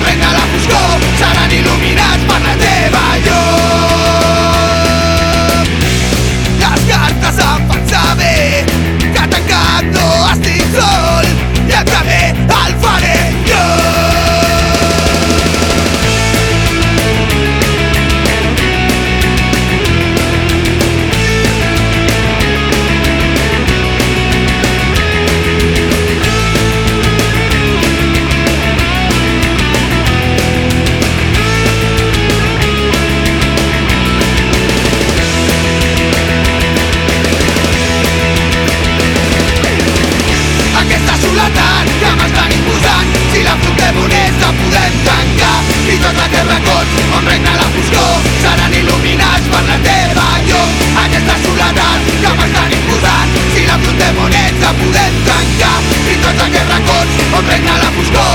racons l'afrontem honest la